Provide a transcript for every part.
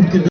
Porque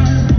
Back